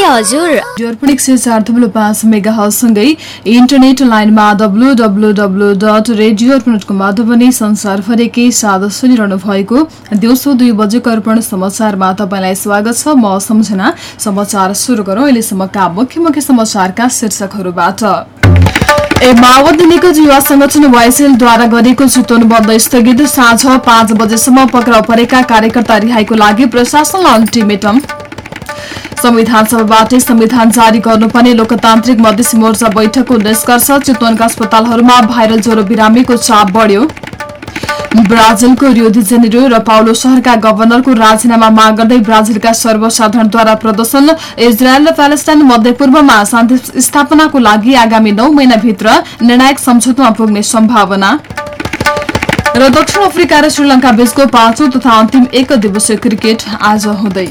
ए हजुर। अर्पण एक सय चार थुप्रो पाँच मेगा हलसँगै इन्टरनेट लाइनमा W W W dot radio Arpan dot कमबाट पनि संसारभरिकै साथ सुनिरहनु भएको दिउँसो दुई बजेको अर्पण समाचारमा तपाईँलाई स्वागत छ। म सम्झना। समाचार सुरु गरौँ। अहिलेसम्मका मुख्य मुख्य समाचारका शीर्षकहरूबाट। ए माओवादी निकट युवा संगठन वाइसेलद्वारा गरेको चितवन बन्द स्थगित साँझ पाँच बजेसम्म पक्राउ परेका कार्यकर्ता रिहाईको लागि प्रशासनलाई अल्टिमेटम संविधान सभाबाटै संविधान जारी गर्नुपर्ने लोकतान्त्रिक मधेसी मोर्चा बैठकको निष्कर्ष चितवनका अस्पतालहरूमा भाइरल ज्वरो बिरामीको चाप बढ्यो। ब्राजिलको जेनेरो र पाउलो शहरका गभर्नरको राजीनामा माग गर्दै ब्राजिलका सर्वसाधारणद्वारा प्रदर्शन इजरायल र प्यालेस्टाइन मध्यपूर्वमा शान्ति स्थापनाको लागि आगामी नौ महिनाभित्र निर्णायक सम्झौतामा पुग्ने सम्भावना। र दक्षिण अफ्रिका र श्रीलंका बीचको पाँचौं तथा अन्तिम एक दिवसीय क्रिकेट आज हुँदै।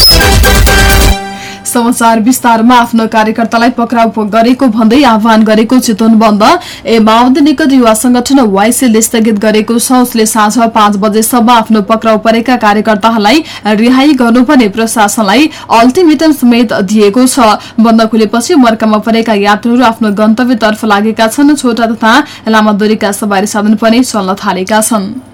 समाचार विस्तारमा आफ्नो कार्यकर्तालाई पक्राउ गरेको भन्दै आह्वान गरेको चितवन बन्द। ए माओवादी निकट युवा संगठन वाइसीले स्थगित गरेको छ उसले साँझ पाँच बजेसम्म आफ्नो पक्राउ परेका कार्यकर्ताहरूलाई रिहाई गर्नुपर्ने प्रशासनलाई अल्टिमेटम समेत दिएको छ। बन्द खुलेपछि मर्कामा परेका यात्रुहरू आफ्नो गन्तव्यतर्फ लागेका छन्। छोटा तथा लामा दूरीका सवारी साधन पनि चल्न थालेका छन्।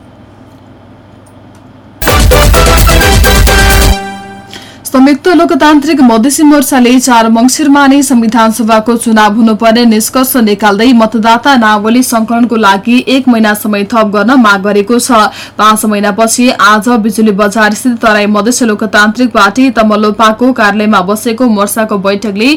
संयुक्त लोकतान्त्रिक मधेसी मोर्चाले चार मंगिरमा नै संविधान सभाको चुनाव हुनुपर्ने निष्कर्ष निकाल्दै मतदाता नावली संकलनको लागि एक महिना समय थप गर्न माग गरेको छ। पाँच महिनापछि आज बिजुली बजार स्थित तराई मधेसी लोकतान्त्रिक पार्टी तमलोपाको कार्यालयमा बसेको मोर्चाको बैठकले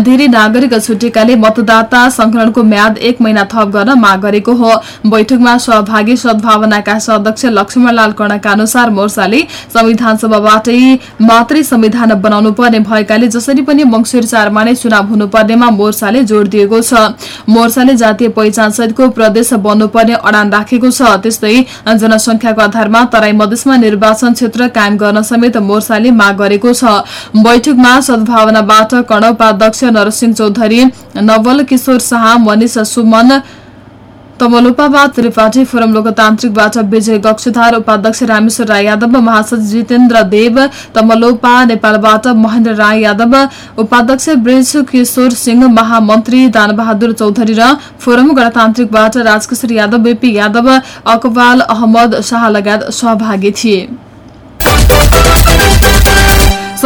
धेरै नागरिक छुटेकाले मतदाता संकलनको म्याद एक महिना थप गर्न माग गरेको हो। बैठकमा सहभागी सद्भावनाका अध्यक्ष लक्ष्मणलाल कर्णका अनुसार मोर्चाले संविधान सभाबाटै मात्रै संविधान बनाउनु पर्ने भएकाले जसरी पनि मंगिर चारमा नै चुनाव हुनुपर्नेमा मोर्चाले जोड़ दिएको छ। मोर्चाले जातीय पहिचान सहितको प्रदेश बन्नुपर्ने अडान राखेको छ। त्यस्तै जनसंख्याको आधारमा तराई मधेसमा निर्वाचन क्षेत्र कायम गर्न समेत मोर्चाले माग गरेको छ। बैठकमा सद्भावनाबाट कर्ण उपाध्यक्ष नरसिंह चौधरी नवल किशोर शाह मनिष सुमन तमलोपाबाट त्रिपाठी फोरम लोकतान्त्रिकबाट विजय गक्षधार उपाध्यक्ष रामेश्वर राई यादव महासचिव जितेन्द्र देव तमलोपा नेपालबाट महेन्द्र राई यादव उपाध्यक्ष ब्रिज किशोर सिंह महामन्त्री दानबहादुर चौधरी र फोरम गणतान्त्रिकबाट राजकिशोर यादव बीपी यादव अकबाल अहमद शाह लगायत सहभागी थिए।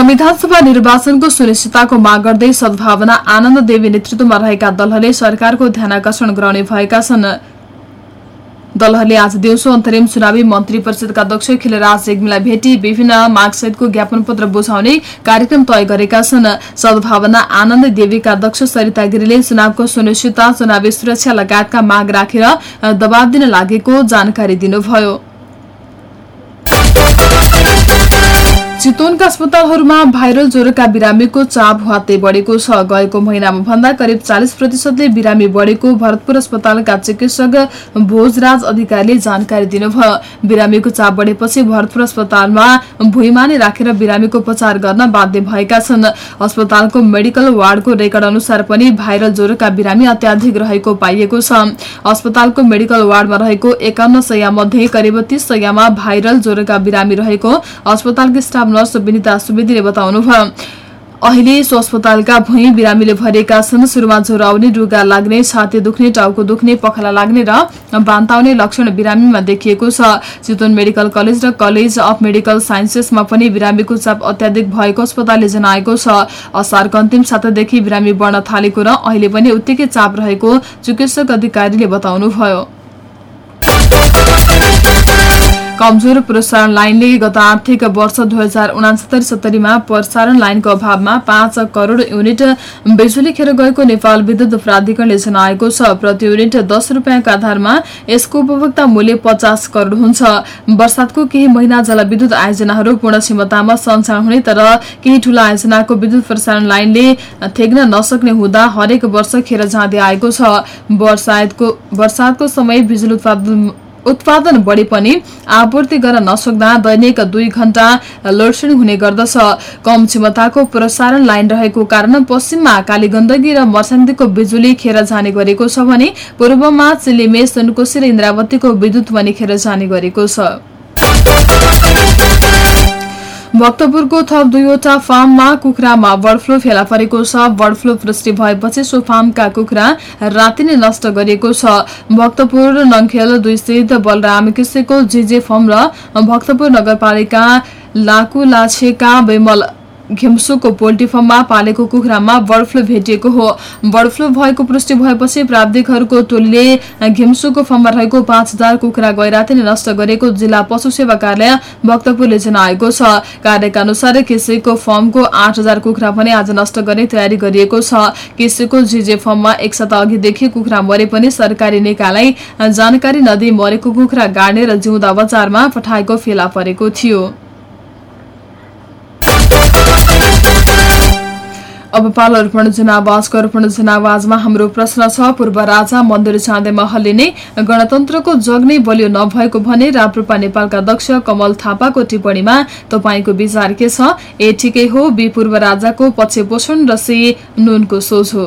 संविधान सभा निर्वाचनको सुनिश्चितताको माग गर्दै सद्भावना आनन्द देवी नेतृत्वमा रहेका दलहरूले सरकारको ध्यान आकर्षण गराउने भएका छन्। दलहरूले आज दिउँसो अन्तरिम चुनावी मन्त्री परिषदका अध्यक्ष खिलराज रेग्मीलाई भेटी विभिन्न मागसहितको ज्ञापन पत्र बुझाउने कार्यक्रम तय गरेका छन्। सद्भावना आनन्द देवीका अध्यक्ष सरिता गिरीले चुनावको सुनिश्चितता चुनावी सुरक्षा लगायतका माग राखेर दबाव दिन लागेको जानकारी दिनुभयो। चितवनका अस्पतालहरूमा भाइरल ज्वरोका बिरामीको चाप हाते बढेको छ। गएको महिनामा भन्दा करिब चालिस प्रतिशतले बिरामी बढेको भरतपुर अस्पतालका चिकित्सक भोजराज अधिकारीले जानकारी दिनुभयो। बिरामीको चाप बढेपछि भरतपुर अस्पतालमा भुइँमाने राखेर बिरामीको उपचार गर्न बाध्य भएका छन्। अस्पतालको मेडिकल वार्डको रेकर्ड अनुसार पनि भाइरल ज्वरोका बिरामी अत्याधिक रहेको पाइएको छ। अस्पतालको मेडिकल वार्डमा रहेको एकाउन्न सय मध्ये करिब तीस सयमा भाइरल ज्वरोका बिरामी रहेको अस्पतालको स्टाफ नर्स विनिता सुवेदीले बताउनुभयो। अहिले सो अस्पतालका भुइँ बिरामीले भरिएका छन् सुरुमा ज्वरो आउने रुगा लाग्ने छाती दुख्ने टाउको दुख्ने पखाला लाग्ने र बान्ताउने लक्षण बिरामीमा देखिएको छ। चितवन मेडिकल कलेज र कलेज अफ मेडिकल साइन्सेसमा पनि बिरामीको चाप अत्याधिक भएको अस्पतालले जनाएको छ। असारको अन्तिम सातादेखि बिरामी बढ्न थालेको र अहिले पनि उत्तिकै चाप रहेको चिकित्सक अधिकारीले बताउनुभयो। कमजोर प्रसारण लाइनले गत आर्थिक वर्ष दुई हजार उनासत्तरी सत्तरीमा प्रसारण लाइनको अभावमा पाँच करोड़ युनिट बिजुली खेर गएको नेपाल विद्युत प्राधिकरणले जनाएको छ। प्रति युनिट दस रुपियाँको आधारमा यसको उपभोक्ता मूल्य पचास करोड़ हुन्छ। वर्षातको केही महिना जलविद्युत आयोजनाहरू पूर्ण क्षमतामा सञ्चालन हुने तर केही ठूला आयोजनाको विद्युत प्रसारण लाइनले थेग्न नसक्ने हुँदा हरेक वर्ष खेर जाँदै आएको छ। वर्षातको समय बिजुली उत्पादन उत्पादन बढे पनि आपूर्ति गर्न नसक्दा दैनिक दुई घण्टा लोडसेडिङ हुने गर्दछ। कम क्षमताको प्रसारण लाइन रहेको कारण पश्चिममा काली गण्डकी र मर्सान्दीको बिजुली खेर जाने गरेको छ भने पूर्वमा चिलिमे सुनकोशी र इन्द्रावतीको विद्युत पनि खेर जाने गरेको छ। भक्तपुरको थप दुईवटा फार्ममा कुखुरामा बर्ड फ्लू फेला परेको छ। बर्ड फ्लू पुष्टि भएपछि सो फार्मका कुखुरा राति नै नष्ट गरिएको छ। भक्तपुर नङखेल दुई स्थित बलराम किसेको जेजे फर्म र भक्तपुर नगरपालिका लाकुलाछेका बेमल घिम्सुको पोल्ट्री फर्ममा पालेको कुखुरामा बर्ड फ्लू भेटिएको हो। बर्ड फ्लू भएको पुष्टि भएपछि प्राविधिकहरूको टोलीले घिम्सुको फर्ममा रहेको पाँच हजार कुखुरा गैराती नै नष्ट गरेको जिल्ला पशु सेवा कार्यालय भक्तपुरले जनाएको छ। कार्यका अनुसार केसीको फर्मको आठ हजार कुखुरा पनि आज नष्ट गर्ने तयारी गरिएको छ। केसीको जिजे फर्ममा एक सप्ताह अघिदेखि कुखुरा मरे पनि सरकारी निकायलाई जानकारी नदिई मरेको कुखुरा गाड्ने र जिउँदा बजारमा पठाएको फेला परेको थियो। अब पालो अर्पण जनावाजको अर्पण जनावाजमा हाम्रो प्रश्न छ। पूर्व राजा मन्दिर चाँदेमा हल्लिने गणतन्त्रको जग नै बलियो नभएको भने राप्रपा नेपालका दक्ष कमल थापाको टिप्पणीमा तपाईँको विचार के छ? ए ठिकै हो बी पूर्व राजाको पछि पोषण र सी नुनको सोझ। हो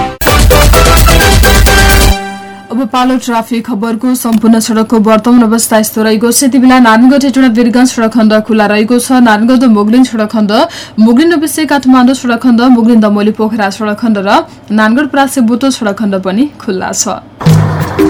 अब पालो ट्राफिक खबरको सम्पूर्ण सड़कको वर्तमान अवस्था यस्तो रहेको छ। यति बेला नारायणगढ हेटुडा वीरगंज सड़क खण्ड खुला रहेको छ। नारायणगढ मोगलिन सड़क खण्ड मोगलिन नबिसे काठमाडौँ सड़क खण्ड मोगलिन दमोली पोखरा सड़क खण्ड र नारायणगढ प्रासे बोटो सड़क खण्ड पनि खुल्ला छ।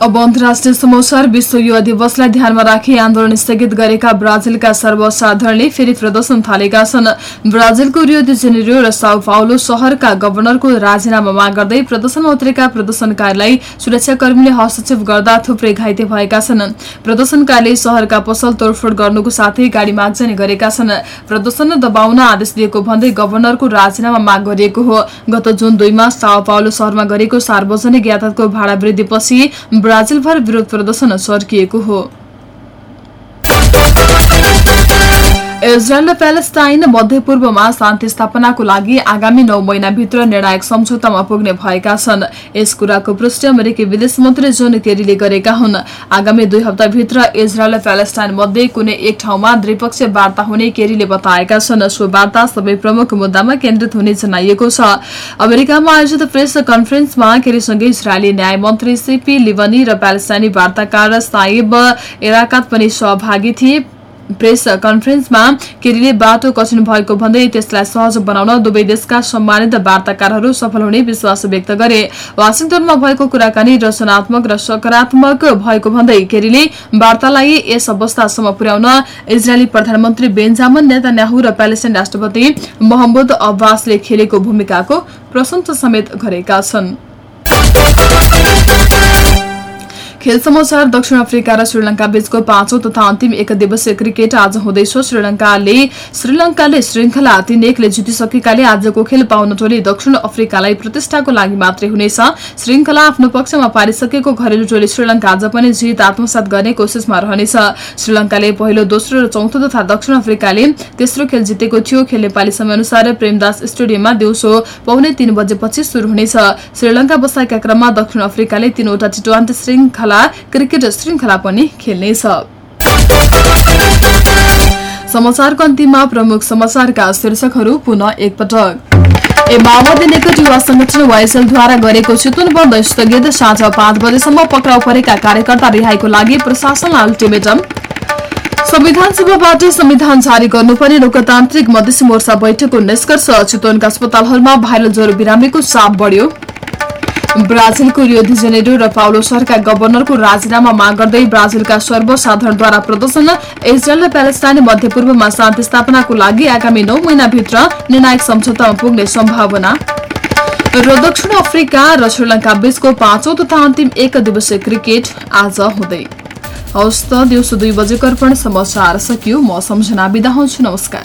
अब अन्तर्राष्ट्रिय समाचार विश्व युवा दिवसलाई ध्यानमा राखी आन्दोलन स्थगित गरेका ब्राजिलका सर्वसाधारणले फेरि प्रदर्शन थालेका छन्। ब्राजिलको रियो दि जेनेरियो र साउ पाउलो शहरका गवर्नरको राजीनामा माग गर्दै प्रदर्शनमा उत्रेका प्रदर्शनकारीलाई सुरक्षाकर्मीले हस्तक्षेप गर्दा थुप्रै घाइते भएका छन्। प्रदर्शनकारीले शहरका पसल तोडफोड गर्नुको साथै गाडी मागजानी गरेका छन्। प्रदर्शन दबाउन आदेश दिएको भन्दै गवर्नरको राजीनामा माग गरिएको हो। गत जुन दुईमा साउ पाउलो शहरमा गरेको सार्वजनिक यातायातको भाडा वृद्धिपछि ब्राजिलभर विरोध प्रदर्शन चर्किएको हो। इजरायल र प्यालेस्टाइन मध्यपूर्वमा शान्ति स्थापनाको लागि आगामी नौ महिनाभित्र निर्णायक सम्झौतामा पुग्ने भएका छन्। यस कुराको पुष्टि अमेरिकी विदेश मन्त्री जोन केरीले गरेका हुन्। आगामी दुई हप्ताभित्र इजरायल र प्यालेस्टाइन मध्ये कुनै एक ठाउँमा द्विपक्षीय वार्ता हुने केरीले बताएका छन्। सो वार्ता सबै प्रमुख मुद्दामा केन्द्रित हुने जनाइएको छ। अमेरिकामा आयोजित प्रेस कन्फरेन्समा केरीसँगै इजरायली न्याय मन्त्री सीपी लिबनी र प्यालेस्टाइनी वार्ताकार साइब एराकात पनि सहभागी थिए। प्रेस कन्फरेन्समा केरीले बाटो कठिन भएको भन्दै त्यसलाई सहज बनाउन दुवै देशका सम्मानित वार्ताकारहरू सफल हुने विश्वास व्यक्त गरे। वासिङटनमा भएको कुराकानी रचनात्मक र सकारात्मक भएको भन्दै केरीले वार्तालाई यस अवस्थासम्म पुर्याउन इजरायली प्रधानमन्त्री बेन्जामन नेतान्याहु र प्यालेस्टाइन राष्ट्रपति मोहम्मद अब्बासले खेलेको भूमिकाको प्रशंसा समेत गरेका छन्। खेल समाचार दक्षिण अफ्रिका र श्रीलंका बीचको पाँचौं तथा अन्तिम एक दिवसीय क्रिकेट आज हुँदैछ। श्रीलंकाले श्रीलंकाले श्रृंखला तीन एकले जितिसकेकाले आजको खेल पाउन टोली दक्षिण अफ्रिकालाई प्रतिष्ठाको लागि मात्रै हुनेछ। श्रृंखला आफ्नो पक्षमा पारिसकेको घरेलु टोली श्रीलंका आज पनि जित आत्मसात गर्ने कोसिसमा रहनेछ। श्रीलंकाले पहिलो दोस्रो र चौथो तथा दक्षिण अफ्रिकाले तेस्रो खेल जितेको थियो। खेल नेपाली समयअनुसार प्रेमदास स्टेडियममा दिउँसो पाउने तीन बजेपछि शुरू हुनेछ। श्रीलंका बसाएका क्रममा दक्षिण अफ्रिकाले तीनवटा टी ट्वेन्टी श्रृंखला क्रिकेट श्रृंखला पनि खेल्नेछ। समाचारको अन्तिममा प्रमुख समाचारका शीर्षकहरू पुनः एकपटक। ए माओवादी निकट युवा संगठन वाइसएलद्वारा गरेको चितवन बन्द स्थगित साँझ पाँच बजेसम्म पक्राउ परेका कार्यकर्ता रिहाईको लागि प्रशासनलाई अल्टिमेटम। संविधान सभाबाट संविधान जारी गर्नुपर्ने लोकतान्त्रिक मधेसी मोर्चा बैठकको निष्कर्ष चितवनका अस्पतालहरूमा भाइरल ज्वरो बिरामीको चाप बढ्यो। ब्राजिलको रियो जेनेरो र पाउलो पाउलोसरका गभर्नरको राजीनामा माग गर्दै ब्राजिलका सर्वसाधारणद्वारा प्रदर्शन इजरायल र प्यालेस्टाइन मध्यपूर्वमा शान्ति स्थापनाको लागि आगामी नौ महिनाभित्र निर्णायक सम्झौतामा पुग्ने सम्भावना। र दक्षिण अफ्रिका र श्रीलङ्का बीचको पाँचौं तथा अन्तिम एक दिवसीय क्रिकेट आज हुँदै। हवस् त दिउँसो दुई बजेको अर्पण समाचार सकियो। म सम्झना बिदा हुन्छु। नमस्कार।